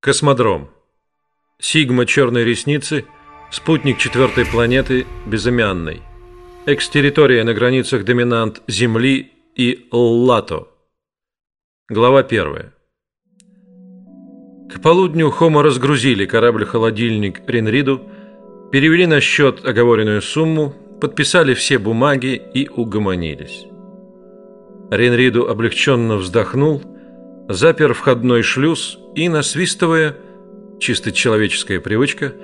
Космодром. Сигма черной ресницы, спутник четвертой планеты, безымянной. Экс-территория на границах доминант Земли и Ллато. Глава первая. К полудню Хома разгрузили корабль-холодильник Ренриду, перевели на счет оговоренную сумму, подписали все бумаги и угомонились. Ренриду облегченно вздохнул, запер входной шлюз и, насвистывая, чисто человеческая привычка,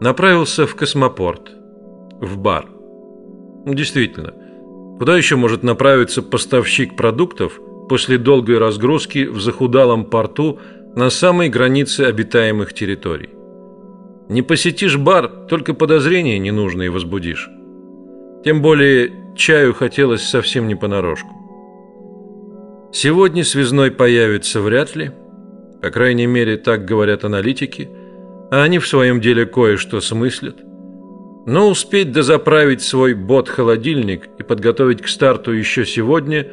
направился в космопорт, в бар. Действительно, куда еще может направиться поставщик продуктов после долгой разгрузки в захудалом порту на самой границе обитаемых территорий? Не посетишь бар, только подозрения ненужные возбудишь. Тем более чаю хотелось совсем не понарошку. Сегодня связной появится вряд ли, по крайней мере, так говорят аналитики, а они в своем деле кое-что смыслят. Но успеть дозаправить свой бот-холодильник и подготовить к старту еще сегодня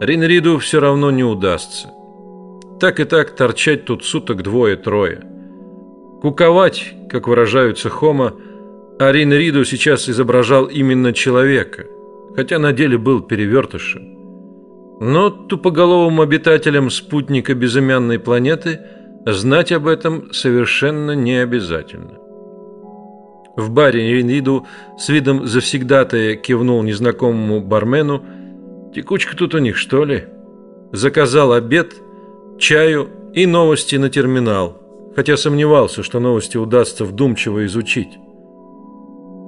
Ринриду все равно не удастся. Так и так торчать тут суток двое-трое. Куковать, как выражаются Хома, а Ринриду сейчас изображал именно человека, хотя на деле был перевертышем. Но тупоголовым обитателям спутника безымянной планеты знать об этом совершенно не обязательно. В баре Ринриду с видом завсегдатая кивнул незнакомому бармену. Текучка тут у них, что ли? Заказал обед, чаю и новости на терминал, хотя сомневался, что новости удастся вдумчиво изучить.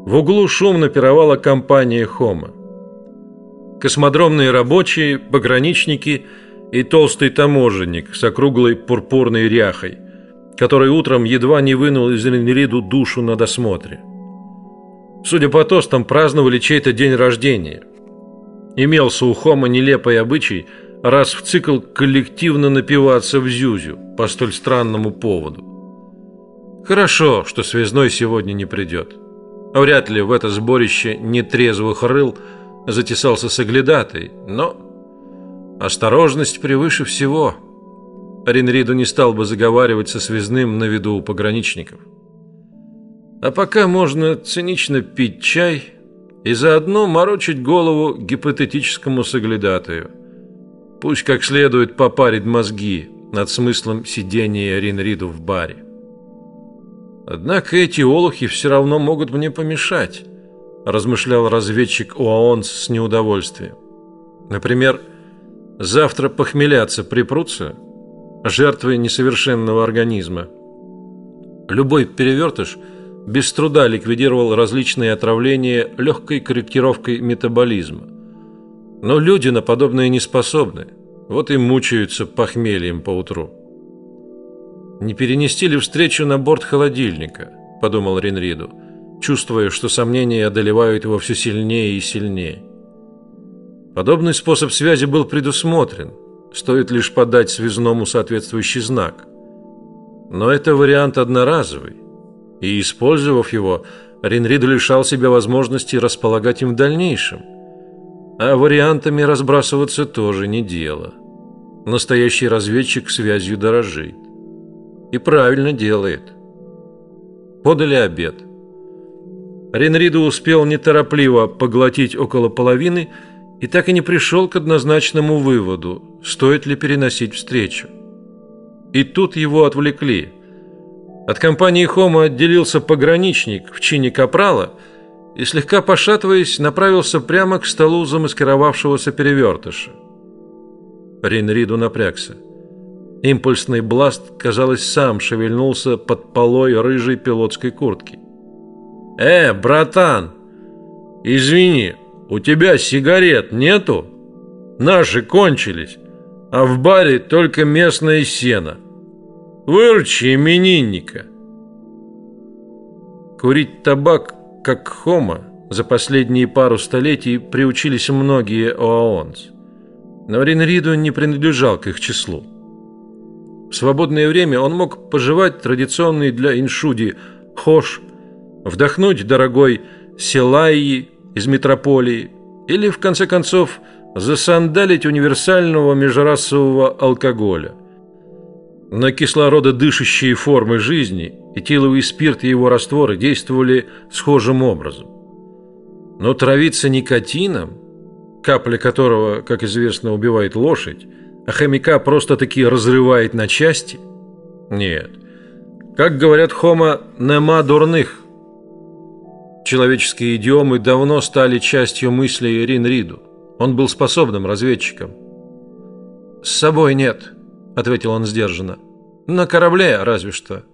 В углу шумно пировала компания Хома космодромные рабочие, пограничники и толстый таможенник с округлой пурпурной ряхой, который утром едва не вынул из Ренриду душу на досмотре. Судя по тостам, праздновали чей-то день рождения. Имелся у Хома нелепый обычай раз в цикл коллективно напиваться в зюзю по столь странному поводу. Хорошо, что связной сегодня не придет. Вряд ли в это сборище нетрезвых рыл – затесался соглядатой, но осторожность превыше всего. Ринриду не стал бы заговаривать со связным на виду у пограничников. А пока можно цинично пить чай и заодно морочить голову гипотетическому соглядатаю. Пусть как следует попарит мозги над смыслом сидения Ринриду в баре. Однако эти олухи все равно могут мне помешать размышлял разведчик УАОН с неудовольствием. Например, завтра похмеляться припрутся жертвы несовершенного организма. Любой перевертыш без труда ликвидировал различные отравления легкой корректировкой метаболизма. Но люди на подобное не способны. Вот и мучаются похмельем по утру. Не перенести ли встречу на борт холодильника, подумал Ренриду чувствуя, что сомнения одолевают его все сильнее и сильнее. Подобный способ связи был предусмотрен, стоит лишь подать связному соответствующий знак. Но это вариант одноразовый, и использовав его, Ренрид лишал себя возможности располагать им в дальнейшем. А вариантами разбрасываться тоже не дело. Настоящий разведчик связью дорожит. И правильно делает. Подали обед. Ренриду успел неторопливо поглотить около половины и так и не пришел к однозначному выводу, стоит ли переносить встречу. И тут его отвлекли. От компании Хома отделился пограничник в чине капрала и слегка пошатываясь направился прямо к столу замаскировавшегося перевертыша. Ренриду напрягся. Импульсный бласт, казалось, сам шевельнулся под полой рыжей пилотской куртки. Э, братан, извини, у тебя сигарет нету? Наши кончились, а в баре только местное сено. Выручи именинника. Курить табак, как хома, за последние пару столетий приучились многие оаонс. Но Ринриду не принадлежал к их числу. В свободное время он мог пожевать традиционный для иншуди хош вдохнуть дорогой селайи из метрополии или в конце концов засандалить универсального межрасового алкоголя. На кислорододышащие формы жизни этиловый спирт и его растворы действовали схожим образом. Но травиться никотином, капля которого, как известно, убивает лошадь, а хомяка просто-таки разрывает на части? Нет. Как говорят хома, нема дурных. Человеческие идиомы давно стали частью мыслей Рин Риду. Он был способным разведчиком. С собой нет, ответил он сдержанно. На корабле разве что.